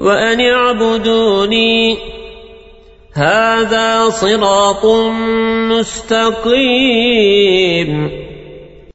وأن اعبدوني. هذا صراط مستقيم.